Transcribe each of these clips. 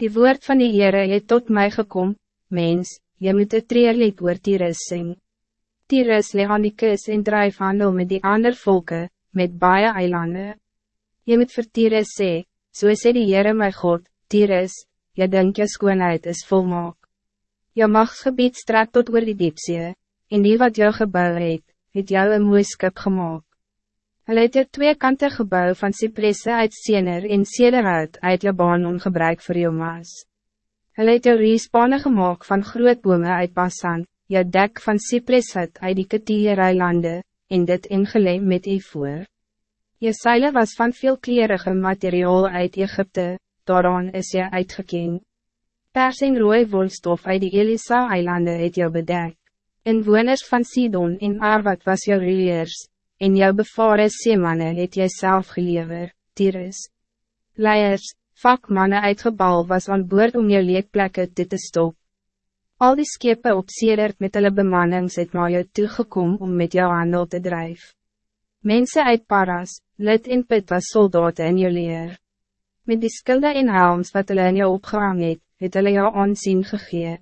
Die woord van die Heere het tot mij gekom, mens, je moet het treerlied oor Tyrus sing. Tyrus leg aan die kus en drijf handel met die ander volken, met baie eilanden. Je moet vir Tyrus sê, so sê die Heere my God, Tyrus, je denk je skoonheid is volmaak. Je machtsgebied strekt tot oor die diepsee, en die wat jou gebouw het, het jou een mooi skip gemaakt. Hulle het jou twee kante gebouw van cypresse uit Siener en Sederhout uit Libanon gebruik voor jou maas. Hulle het jou riespane gemaakt van groot bome uit Basan, jou dek van cypresse uit die Ketiereilande, en dit ingeleem met u voor. Je seile was van veel kleurige materiaal uit Egypte, daaraan is je uitgekend. Pers en rooi wolstof uit die Elisa-eilanden het jou bedek. Inwoners van Sidon en Arwad was jou reëers, en jou bevare seemanne het jy self gelever, Tyrus. Leiers, vakmanne uitgebal was aan boord om jou leekplekke te te stop. Al die skepe op sedert met hulle bemannings het maar jou toegekom om met jou handel te drijven. Mensen uit Paras, lid en put was soldaten in jou leer. Met die skilde en helms wat hulle in jou opgehang het, het hulle jou aansien gegee.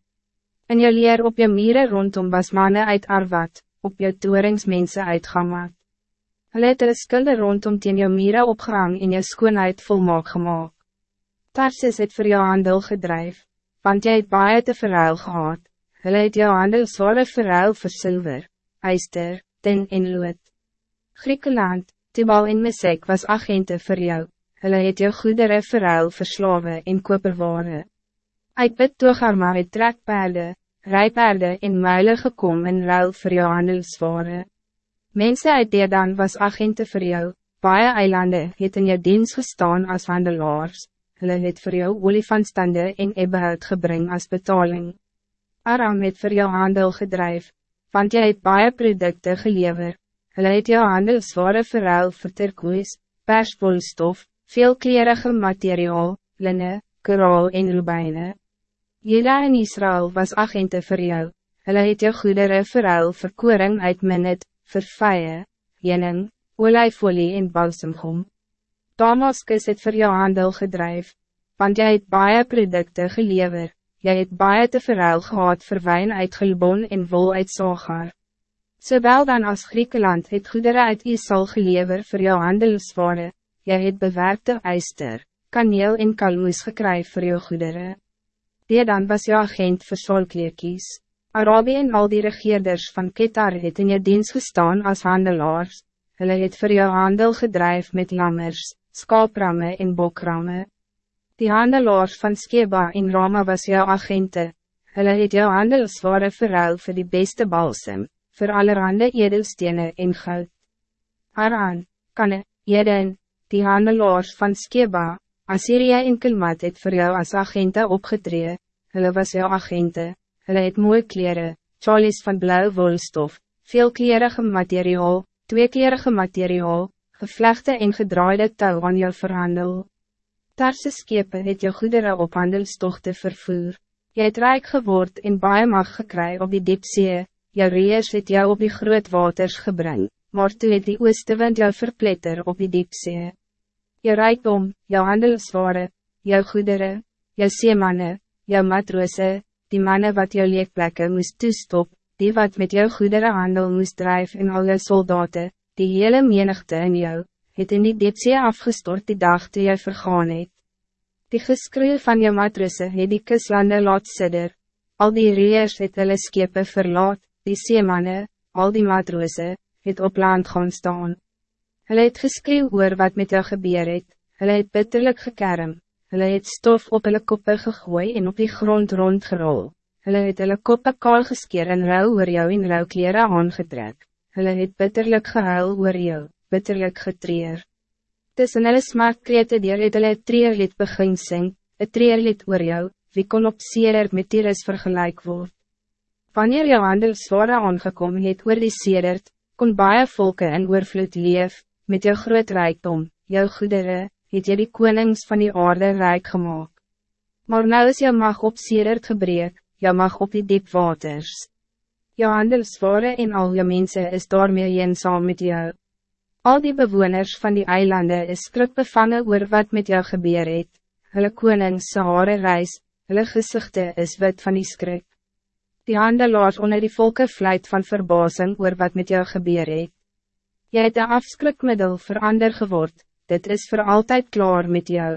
In jou leer op jou mieren rondom was mannen uit Arvat, op jou toerings mense uit Gamat. Hulle het hulle skilde rondom teen jou mieren opgehang en jou skoonheid volmaak gemaakt. Tarsis het voor jou handel gedrijf, want jy het baie te verruil gehad. Hulle het jou handel zware verruil vir silver, eister, tin en lood. Griekenland, Tibal en Mesek was agente voor jou. Hulle het jou goedere verruil vir slawe en koperware. Uit bid Togarma het trekpaarde, rijpaarde en muile gekom in ruil vir jou handelsware. Mensen uit Dedan was agente voor jou, baie eilande het in jou dienst gestaan als handelaars hulle het vir jou olifantstande en ebbehout gebring as betaling. Aram het vir jou handel gedrijf, want jy het baie producten gelever. Hulle het jou handel zware verruil vir turkoes, persbolstof, veelklerige materiaal, linne, koraal en rubijne. Jela en Israël was agente voor jou, hulle het jou goedere verruil vir koring uit minnet, vir vye, jening, olijfolie en balsemgom. Damaskus het voor jou handel gedrijf, want jij het baie producten gelever, jy het baie te verruil gehad vir wijn uit Gelbon en wol uit Sogar. Zowel dan als Griekenland het goederen uit Isal gelever voor jou handelsware, jy het bewerkte eister, kaneel en kalmoes gekry voor jou goederen. Die dan was jou agent vir solkleerkies. Arabië en al die regeerders van Ketar het in je dienst gestaan als handelaars, hulle het vir jou handel gedrijf met lammers, skaapramme en bokramme. Die handelaars van Skeba en Rama was jouw agente. Hulle het jou handelsware verruil voor die beste balsem, voor allerhande edelstenen en goud. Haran, Kanne, Jeden, die handelaars van Skeba, Assyria en Kilmat het voor jou als agente opgetree, hulle was jouw agente, hulle het mooie kleren, chalies van blauw wolstof, veelklerige materiaal, tweeklerige materiaal, gevlechte en gedraaide touw aan jou verhandel. Tarse skepe het jou goedere op handelstochte vervoer. Jy het rijk geword en baie mag gekry op die diepsee, jou reers het jou op die groot waters gebring, maar toe het die ooste wind jou verpletter op die diepsee. Jou rijkdom, jou handelsware, jou goedere, jou seemanne, jou matroose, die mannen wat jou leekplekke moest toestop, die wat met jou goedere handel moest drijven en al jou soldaten, die hele menigte in jou, het in die diepsee afgestort die dag toe jy vergaan het. Die geskreeuw van jou matrisse het die kuslande laat sidder, al die reers het hulle skepe verlaat, die seemanne, al die matrose, het op land gaan staan. Hulle het geskreeuw oor wat met jou gebeur het, hulle het bitterlik gekerm, hulle het stof op hulle koppe gegooi en op die grond rondgerol, hulle het hulle koppe kaal geskeer en ruil oor jou in ruil kleren aangetrek hulle het bitterlik gehuil oor jou, bitterlik getreer. Tussen hulle smaakkrete dier het hulle treerlied begin sing, een treerlied oor jou, wie kon op Sedert met Tyrus vergelijk word. Wanneer jou handel zware aangekom het oor die Sedert, kon baie volke in oorvloed leef, met jou groot rijkdom, jou goedere, het jy die konings van die aarde rijk gemaakt. Maar nou is jou mag op Sedert gebreek, jou mag op die diep waters. Jou handelsware en al jou mensen is daarmee eenzaam met jou. Al die bewoners van die eilanden is skrik bevangen oor wat met jou gebeur het. hulle konings se hare reis, hulle gezichte is wit van die skrik. Die handelaars onder die volke vlijt van verbazing oor wat met jou gebeur het. Jy het een afskrikmiddel verander geword, dit is voor altijd klaar met jou.